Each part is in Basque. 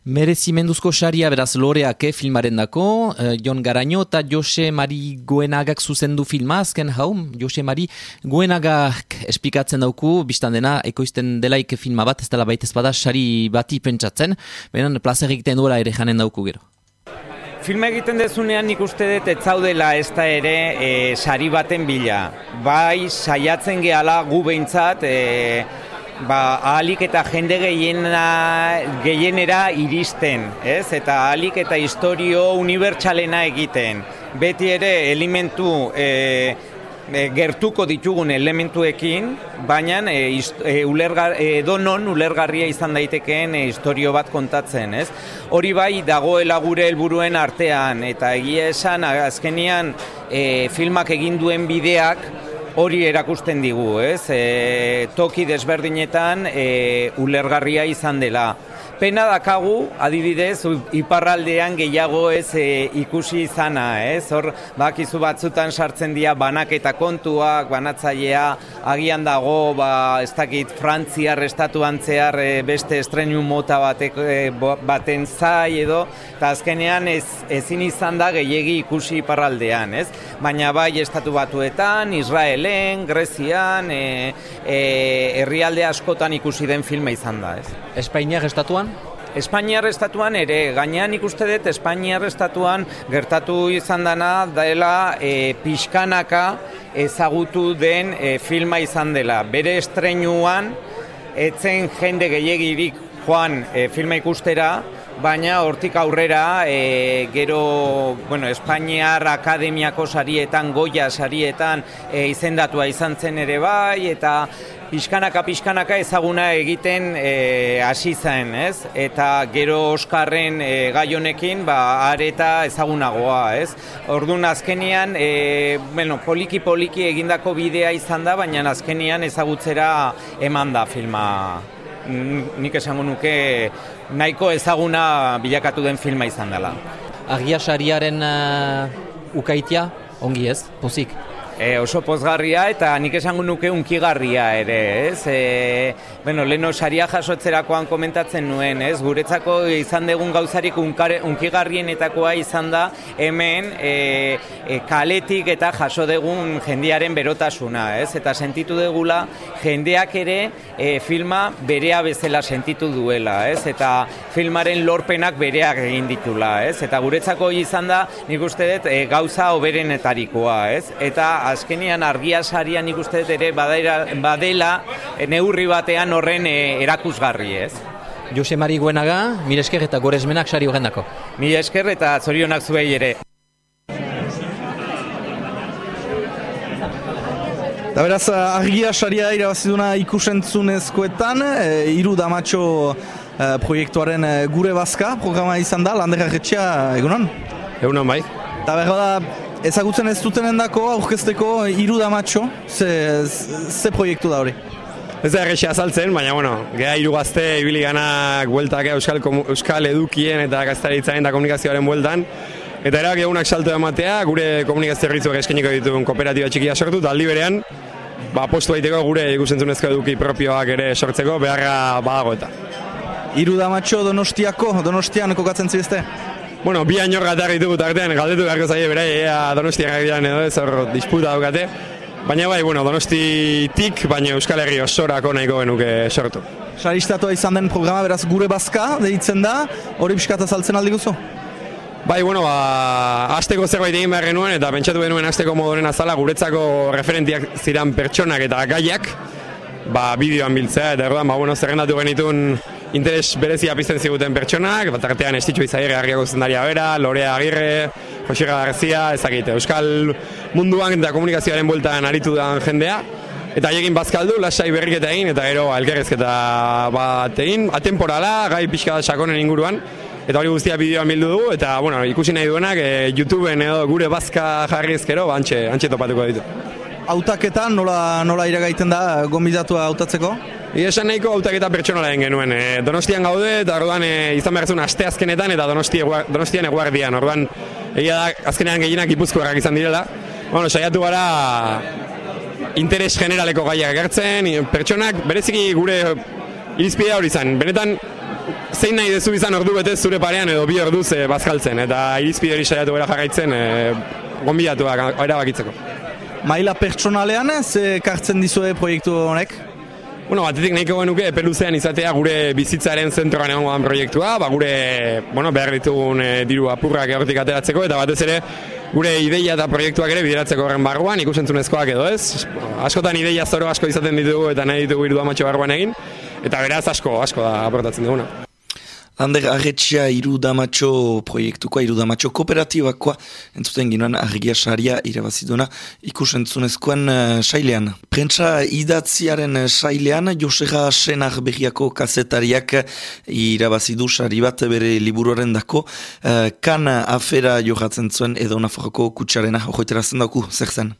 Merezimenduzko saria beraz loreak eh, filmaren dako, eh, Jon Garaño eta Jose Mari Goenagak zuzendu filma, azken hau, Jose Mari Goenagak espikatzen dauku, biztan dena, ekoizten delaik filma bat, ez dela baita ezpada, sari bati pentsatzen, benen plazer egiten duela ere janen dauku gero. Filma egiten dezunean nik uste dut ez zaudela ez da ere e, sari baten bila. Bai, saiatzen gehala gu behintzat, e, ba, ahalik eta jende gehiena, gehienera iristen, ez? Eta ahalik eta historio unibertsalena egiten. Beti ere elementu e, e, gertuko ditugun elementuekin, baina e, e, ulergar, e, donon ulergarria izan daitekeen e, historio bat kontatzen, ez? Hori bai dagoela gure helburuen artean, eta egia esan, azkenian e, filmak egin duen bideak, hori erakusten digu, ez? E, toki desberdinetan e, ulergarria izan dela. Pena dakagu, adibidez, iparraldean gehiago ez e, ikusi izana, ez? Hor, bakizu batzutan sartzen dira banak eta kontuak, banatzailea, agian dago, ba, ez dakit, Frantziar estatuan zehar e, beste estrenu mota batek, e, baten zai edo, eta azkenean ez, ezin izan da gehiegi ikusi iparraldean, ez? Baina bai estatu batuetan, Israelen, Grezian, e, e, herrialde askotan ikusi den filma izan da, ez? Espainiak estatuan? Espainiar estatuan ere, gainean ikuste dut Espainiar estatuan gertatu izan dana dela e, pixkanaka ezagutu den e, filma izan dela. Bere estreinuan, etzen jende gehiagirik joan e, filma ikustera, baina hortik aurrera e, gero bueno, Espainiar Akademiako sarietan, Goya sarietan e, izendatua izan zen ere bai, eta pixkanaka pixkanaka ezaguna egiten e, hasi zen, ez? Eta gero Oskarren e, gai ba areta ezagunagoa, ez? Ordun azkenian e, bueno, poliki poliki egindako bidea izan da, baina azkenian ezagutzera eman da filma nik esango nuke nahiko ezaguna bilakatu den filma izan dela. Agia sariaren uh, ukaitia, ongi ez, pozik? E, oso pozgarria eta nik esango nuke unkigarria ere, ez? E, bueno, leno saria jasotzerakoan komentatzen nuen, ez? Guretzako izan dugun gauzarik unkare, unkigarrienetakoa izan da hemen e, e, kaletik eta jaso dugun jendearen berotasuna, ez? Eta sentitu degula jendeak ere e, filma berea bezala sentitu duela, ez? Eta filmaren lorpenak bereak egin ditula, ez? Eta guretzako izan da, nik uste dut, e, gauza oberenetarikoa, ez? Eta azkenian argia sarian ikuste ere badera, badela neurri batean horren e, erakusgarri, ez? Jose Mari Guenaga, mire esker eta goresmenak sari horrendako. Mire esker eta zorionak zuei ere. Da beraz, argia saria irabaziduna ikusentzunezkoetan, e, iru damatxo e, proiektuaren gure bazka programa izan da, landera retxea egunon? Egunon bai. Da behar ezagutzen ez dutenen dako aurkezteko iru damatxo, ze, ze proiektu da hori? Ez da errexia azaltzen, baina bueno, geha iru gazte ibili ganak bueltak euskal, euskal edukien eta gaztaritzaren eta komunikazioaren bueltan. Eta erak egunak salto ematea, gure komunikazio erritzuak eskeniko dituen kooperatiba txikia sortu, taldi berean, ba, postu baiteko gure ikusentzunezko eduki propioak ere sortzeko, beharra badago eta. Iru damatxo donostiako, donostian kokatzen zibizte? Bueno, bi año gatar ditugu tartean, galdetu beharko zaie bera, ea donostiak dian edo ez hor disputa daukate. Baina bai, bueno, donosti tik, baina Euskal Herri osorako nahiko genuke sortu. Saristatu izan den programa beraz gure bazka, deitzen da, hori pixkata saltzen aldi guzu? Bai, bueno, ba, azteko zerbait egin behar genuen, eta pentsatu genuen azteko modoren azala guretzako referentiak ziren pertsonak eta gaiak, ba, bideoan biltzea, eta erdoan, ba, bueno, zerrendatu genitun interes berezia pizten ziguten pertsonak, bat artean estitxo izagirre argiako zendaria bera, Lorea Agirre, Josira Garzia, ezakite, Euskal munduan eta komunikazioaren bueltan aritu da jendea, eta haiekin bazkaldu, lasai berriketa egin, eta gero elkerrezketa bat egin, atemporala, gai pixka sakonen inguruan, eta hori guztia bideoan bildu dugu, eta bueno, ikusi nahi duenak, e, YouTubeen edo gure bazka jarri ezkero, ba, antxe, antxe topatuko ditu. Autaketan nola, nola iragaiten da, gombidatua hautatzeko? Ia esan nahiko autaketa pertsonala genuen. E, donostian gaude eta orduan e, izan behar zuen aste azkenetan eta donosti, donostian eguardian. Orduan egia da azkenean gehienak ipuzkoak izan direla. Bueno, saiatu gara interes generaleko gaiak agertzen, pertsonak bereziki gure irizpidea hori izan. Benetan zein nahi dezu izan ordu betez zure parean edo bi orduz e, bazkaltzen, eta irizpide hori saiatu gara jarraitzen e, gonbidatuak erabakitzeko. Maila pertsonalean, ze kartzen dizue proiektu honek? Bueno, batetik nahiko genuke epeluzean izatea gure bizitzaren zentroan egongo den proiektua, ba, gure bueno, behar ditugun e, diru apurrak egortik ateratzeko, eta batez ere gure ideia eta proiektuak ere bideratzeko horren barruan, ikusentzunezkoak edo ez. Askotan ideia zoro asko izaten ditugu eta nahi ditugu iru amatxo barruan egin, eta beraz asko, asko da aportatzen duguna. Ander Arretxea irudamatxo proiektukoa, irudamatxo kooperatibakoa, entzuten ginoan argia saria irabaziduna ikusentzunezkoan uh, sailean. Prentsa idatziaren uh, sailean, Josega Senar berriako kazetariak irabazidu sari bat bere liburuaren dako, uh, kan afera johatzen zuen edo nafarroko kutsarena, hojoiterazen dauku, zer zen?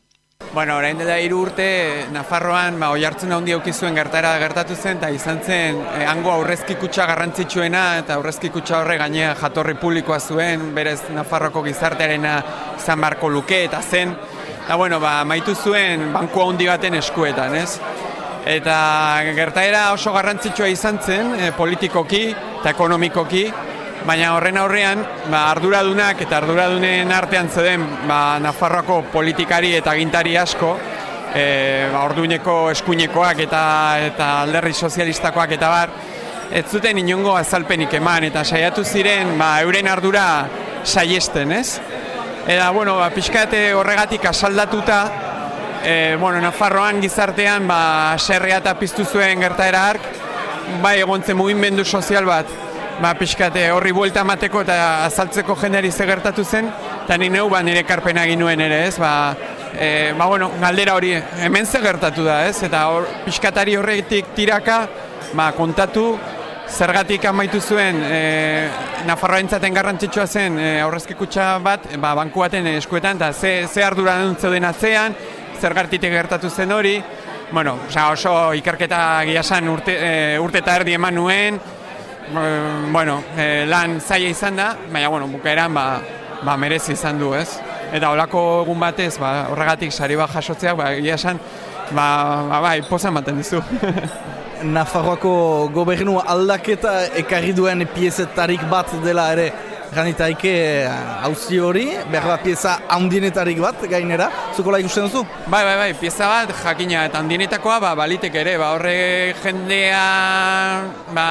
Bueno, orain dela hiru urte Nafarroan ba oi hartzen handi auki zuen gertara gertatu zen eta izan zen eh, hango aurrezki kutxa garrantzitsuena eta aurrezki kutxa horre gainea jatorri publikoa zuen, berez Nafarroko gizartearena izan barko luke eta zen. Eta bueno, ba, maitu zuen banku handi baten eskuetan, ez? Eta gertaera oso garrantzitsua izan zen, eh, politikoki eta ekonomikoki, baina horren aurrean ba, arduradunak eta arduradunen artean zeden ba, Nafarroako politikari eta gintari asko e, ba, orduineko eskuinekoak eta, eta alderri sozialistakoak eta bar ez zuten inongo azalpenik eman eta saiatu ziren ba, euren ardura saiesten, ez? Eta, bueno, ba, pixkate horregatik asaldatuta, e, bueno, Nafarroan gizartean, ba, serrea eta piztu zuen gertaera hark, bai, egontzen mugimendu sozial bat, ba, pixkate horri buelta mateko eta azaltzeko jendeari zegertatu zen, eta ni neu ba, nire karpena nuen ere, ez, ba, e, ba, bueno, galdera hori hemen zegertatu da, ez, eta hor, pixkatari horretik tiraka, ba, kontatu, zergatik amaitu zuen e, Nafarroa entzaten garrantzitsua zen e, aurrezki kutsa bat, ba, banku baten eskuetan, eta ze, ze ardura den atzean, zergatik gertatu zen hori, bueno, oso ikerketa giasan urte, e, urte eta erdi eman nuen, Eh, bueno, e, lan zaila izan da, baina, bueno, bukaeran, ba, ba, merezi izan du, ez? Eta holako egun batez, ba, horregatik sari bat jasotzeak, ba, egia esan, ba, ba, bai, pozan baten dizu. Nafarroako gobernu aldaketa ekarri duen piezetarik bat dela ere Ganitaike hauzi eh, hori, behar da pieza handinetarik bat gainera, zuko laik duzu? Bai, bai, bai, pieza bat jakina eta handinetakoa ba, balitek ere, ba, horre jendea, ba,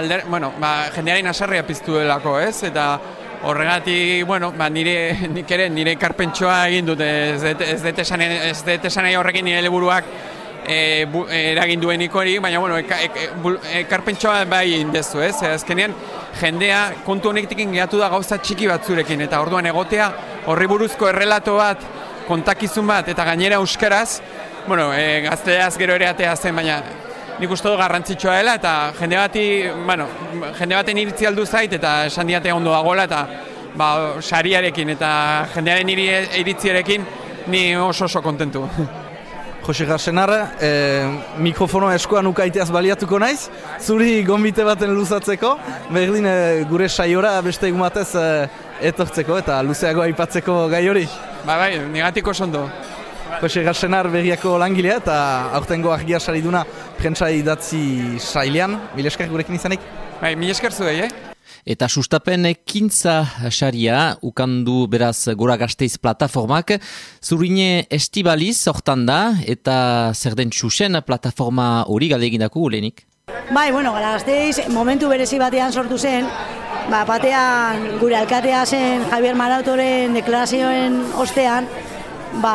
alder, bueno, ba, jendearen asarria piztu delako, ez? Eta horregatik, bueno, ba, nire, nik ere, nire karpentsoa egin dute, ez dut esan horrekin nire leburuak e, bu, eragin duenik hori, baina bueno, ekarpentsoa e, bai indezu, ez? Azkenean, jendea kontu honetik ingehatu da gauza txiki batzurekin, eta orduan egotea horri buruzko errelato bat, kontakizun bat, eta gainera euskaraz, bueno, e, gazteaz gero ere atea zen, baina nik uste du garrantzitsua dela, eta jende bati, bueno, jende baten iritzi aldu zait, eta esan diate ondo dagoela, eta ba, sariarekin, eta jendearen iritziarekin, ni oso oso kontentu. Jose Garsenar, e, mikrofono eskoan ukaiteaz baliatuko naiz, zuri gombite baten luzatzeko, berdin e, gure saiora beste egumatez e, etortzeko eta luzeago aipatzeko gai hori. Ba bai, negatiko sondo. Jose Garsenar berriako langilea eta aurtengo argia sariduna prentsa idatzi sailean, mil esker gurekin izanik? Bai, mil esker zuei, eh? Eta sustapen ekintza xaria, ukandu beraz gora gazteiz plataformak, zurine estibaliz hortan da, eta zer den txusen plataforma hori galdegin dako gulenik? Bai, bueno, gara gazteiz, momentu berezi batean sortu zen, ba, batean gure alkatea zen Javier Marautoren deklarazioen ostean, ba,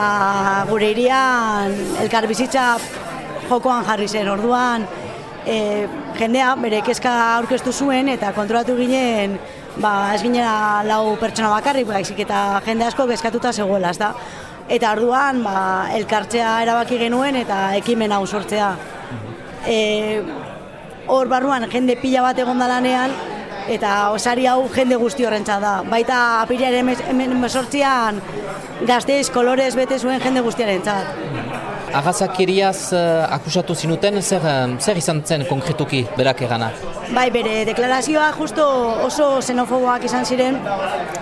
gure irian elkar bizitza jokoan jarri zen, orduan, e, jendea bere kezka aurkeztu zuen eta kontrolatu ginen ba, ez ginera lau pertsona bakarrik, baizik eta jende asko kezkatuta zegoela, ezta? Eta orduan, ba, elkartzea erabaki genuen eta ekimen hau sortzea. E, hor barruan jende pila bat egon lanean eta osari hau jende guzti horrentza da. Baita apiriaren hemen mesortzian gazteiz kolorez bete zuen jende guztiaren txat. Agazakiriaz uh, akusatu zinuten, zer, zer izan zen konkretuki berak egana? Bai, bere deklarazioa justo oso xenofoboak izan ziren,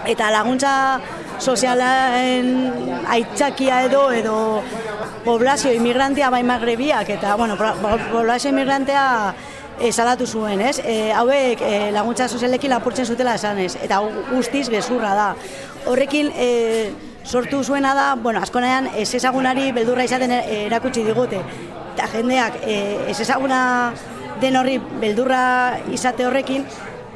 eta laguntza sozialen aitzakia edo, edo poblazio imigrantea bai magrebiak, eta bueno, poblazio imigrantea e, salatu zuen, ez? E, hauek e, laguntza sozialekin lapurtzen zutela esanez, eta guztiz gezurra da. Horrekin e, sortu zuena da, bueno, askonean ez ezagunari beldurra izaten erakutsi digute. Eta jendeak e, ez ezaguna den horri beldurra izate horrekin,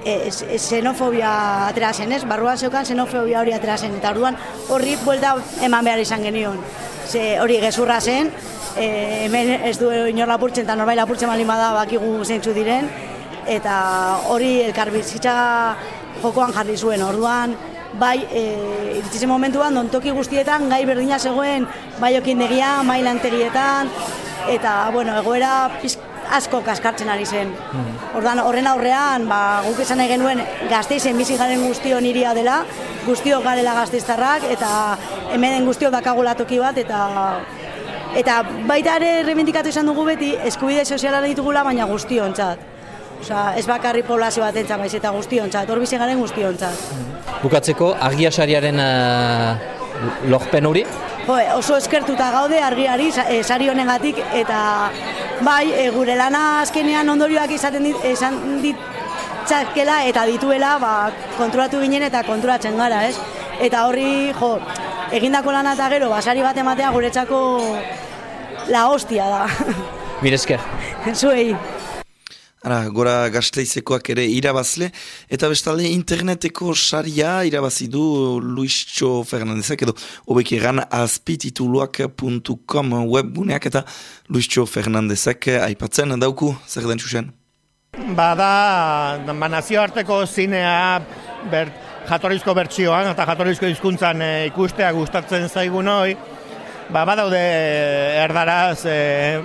e, xenofobia atera zen, ez? Barruan zeukan xenofobia hori atera zen, eta orduan horri buelta eman behar izan genion. Ze hori gezurra zen, e, hemen ez du inor lapurtzen eta norbait lapurtzen bali bada bakigu zeintzu diren eta hori elkarbizitza jokoan jarri zuen orduan bai e, iritsi momentuan dontoki guztietan gai berdina zegoen bai okindegia, mai lantegietan eta bueno, egoera asko kaskartzen ari zen. Mm. Ordan horren aurrean, ba, guk esan nahi genuen gazteizen bizi garen guztion iria dela, guztio garela gazteiztarrak eta hemen den guztio dakagula toki bat eta Eta baita ere remendikatu izan dugu beti, eskubide soziala ditugula, baina guztiontzat. Osa, ez bakarri poblazio bat entzat, baiz eta guztiontzat, hor bizi garen guztiontzat. Bukatzeko, argia sariaren uh, lojpen hori? Jo, oso eskertuta gaude argiari e, sari honengatik eta bai, e, gure lana azkenean ondorioak izaten dit, esan ditzakela eta dituela ba, kontrolatu ginen eta kontrolatzen gara, ez? Eta horri, jo, egindako lana eta gero, basari bat ematea guretzako la hostia da. Mirezker. Zuei. Ara, gora gazteizekoak ere irabazle, eta bestalde interneteko saria irabazi du Luistxo Fernandezak edo hobek egan azpitituluak.com webguneak eta Luistxo Fernandezak aipatzen dauku, zer den txusen? Bada, ba, nazioarteko zinea bert, jatorrizko bertsioan eta jatorrizko hizkuntzan e, ikustea gustatzen zaigun hoi, ba, badaude erdaraz e,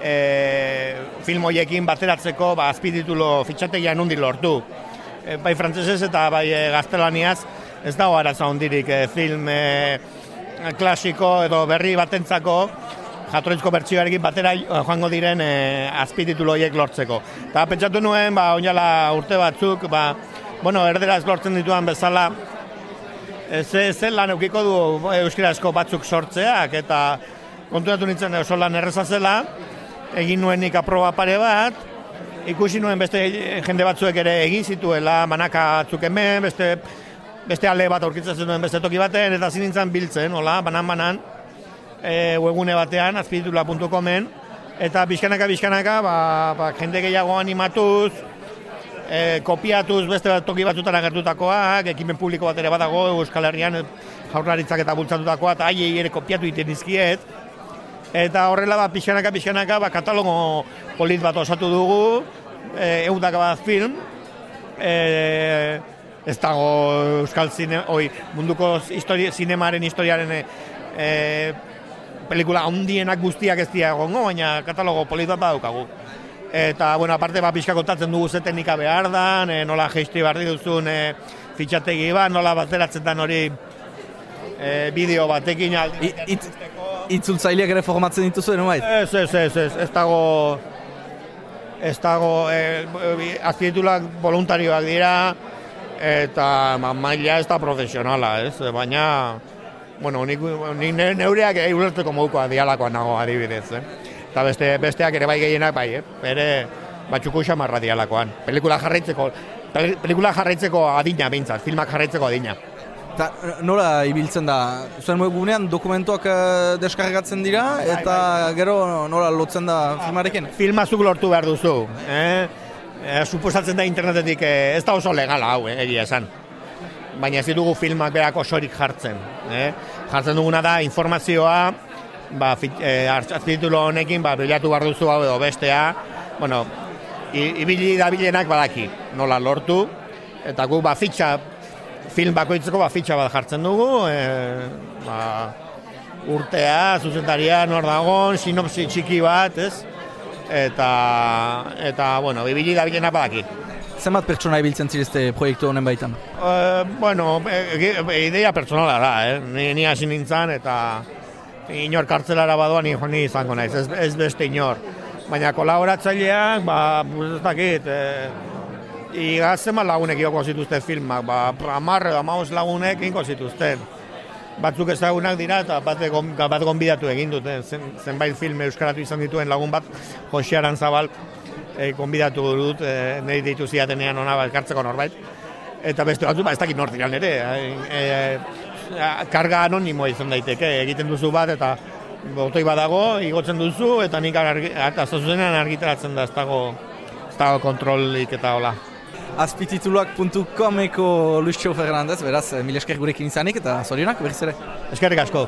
e, film hoiekin bateratzeko ba, azpititulo fitxategia nundi lortu. E, bai frantzesez eta bai e, gaztelaniaz ez dago araza hondirik e, film e, klasiko edo berri batentzako jatorrizko bertsioarekin batera joango diren e, azpititulo horiek lortzeko. Eta pentsatu nuen, ba, oinala urte batzuk, ba, bueno, erderaz lortzen dituan bezala, ze, ze lan eukiko du euskarazko batzuk sortzeak, eta konturatu nintzen oso lan erreza zela, egin nuen nik aproba pare bat, ikusi nuen beste jende batzuek ere egin zituela, manaka batzuk hemen, beste, beste ale bat aurkitzen duen beste toki baten, eta zinintzen biltzen, hola, banan-banan, e, webune batean, azpiditula.comen, eta bizkanaka, bizkanaka, ba, ba, jende gehiago animatuz, e, kopiatuz beste bat toki batzutan agertutakoak, ekimen publiko bat ere badago Euskal Herrian jaurlaritzak eta bultzatutakoa, eta aiei ere kopiatu iten izkiet. Eta horrela bat pixanaka, pixanaka, ba, katalogo polit bat osatu dugu, e, eundak bat film, e, ez dago Euskal Zine, oi, munduko histori, zinemaren historiaren e, e, pelikula handienak guztiak ez dira egongo, baina katalogo polit bat badaukagu. Eta, bueno, aparte, ba, pixka kontatzen dugu ze teknika behar da, e, nola geistri barri duzun e, fitxategi bat, nola bateratzen den hori e, bideo batekin aldi. It, Itzultzaileak ere formatzen dituzu, no bait? Ez, ez, ez, ez, ez dago... Ez dago, e, azpietulak voluntarioak dira, eta ma, maila ez da profesionala, ez? Baina, bueno, nik, nik neureak eurerteko modukoa dialakoan nago adibidez, eh? eta beste, besteak ere bai gehienak bai, eh? bere batxuko xamarra dialakoan. Pelikula jarraitzeko, pelikula jarraitzeko adina bintzat, filmak jarraitzeko adina. Ta, nola ibiltzen da? Zuen gunean dokumentuak uh, deskargatzen dira bai, eta bai. gero nola lotzen da filmarekin? Filmazuk lortu behar duzu. Eh? E, suposatzen da internetetik eh, ez da oso legala hau, eh, egia esan. Baina ez ditugu filmak berak osorik jartzen. Eh? Jartzen duguna da informazioa ba, e, honekin ba, bilatu behar duzu hau edo bestea, bueno, ibili da bilenak badaki, nola lortu, eta gu ba, fitxa, film bakoitzeko ba, fitxa bat jartzen dugu, e, ba, urtea, zuzendaria, nor dagoen, sinopsi txiki bat, ez? Eta, eta bueno, ibili da bilenak badaki. Zenbat pertsona ibiltzen zirizte proiektu honen baitan? Uh, bueno, e, e, idea pertsonala da, eh? ni, ni hasi nintzen, eta inor kartzelara badoan joan ni izango naiz, ez, ez beste inor. Baina kolaboratzaileak, ba, ez dakit, e, igaz zema lagunek ioko zituzten filmak, ba, amarre, amaus lagunek inko zituzten. Batzuk ezagunak dira eta bat, bat gonbidatu egin dute, zen, zenbait film euskaratu izan dituen lagun bat, Jose Arantzabal, e, konbidatu dut, e, nahi deitu ziatenean ona elkartzeko norbait. Eta beste batzu, ba, ez dakit nortiran ere. E, e, karga anonimo izan daiteke, egiten duzu bat, eta botoi badago, igotzen duzu, eta nik argi, eta zuzenean argitaratzen da, ez dago, ez dago kontrolik eta hola. Azpitituluak.comeko Lucio Fernandez, beraz, mil esker gurekin izanik, eta zorionak, berriz ere. Eskerrik asko.